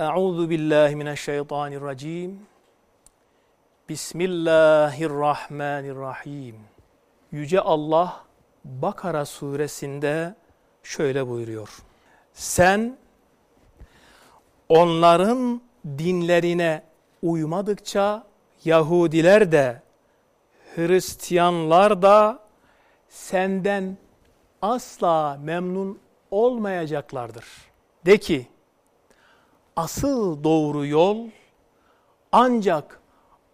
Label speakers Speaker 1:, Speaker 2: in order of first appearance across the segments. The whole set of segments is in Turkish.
Speaker 1: Euzu billahi mineşşeytanirracim. Bismillahirrahmanirrahim. Yüce Allah Bakara suresinde şöyle buyuruyor. Sen onların dinlerine uymadıkça Yahudiler de Hristiyanlar da senden asla memnun olmayacaklardır. De ki asıl doğru yol ancak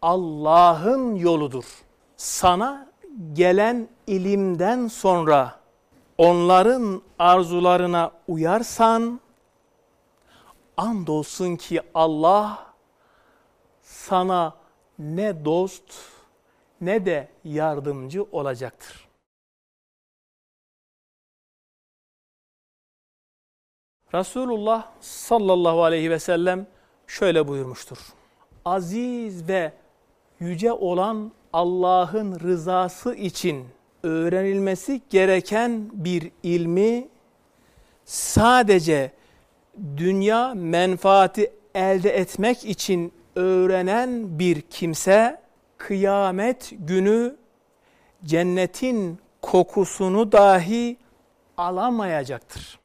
Speaker 1: Allah'ın yoludur. Sana gelen ilimden sonra onların arzularına uyarsan andolsun ki Allah sana ne dost ne de yardımcı olacaktır. Resulullah sallallahu aleyhi ve sellem şöyle buyurmuştur. Aziz ve yüce olan Allah'ın rızası için öğrenilmesi gereken bir ilmi sadece dünya menfaati elde etmek için öğrenen bir kimse kıyamet günü cennetin kokusunu dahi alamayacaktır.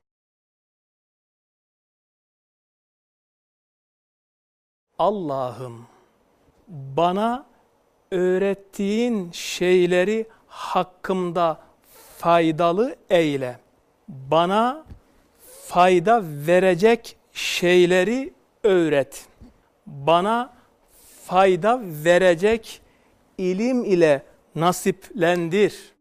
Speaker 1: Allah'ım bana öğrettiğin şeyleri hakkımda faydalı eyle. Bana fayda verecek şeyleri öğret. Bana fayda verecek ilim ile nasiplendir.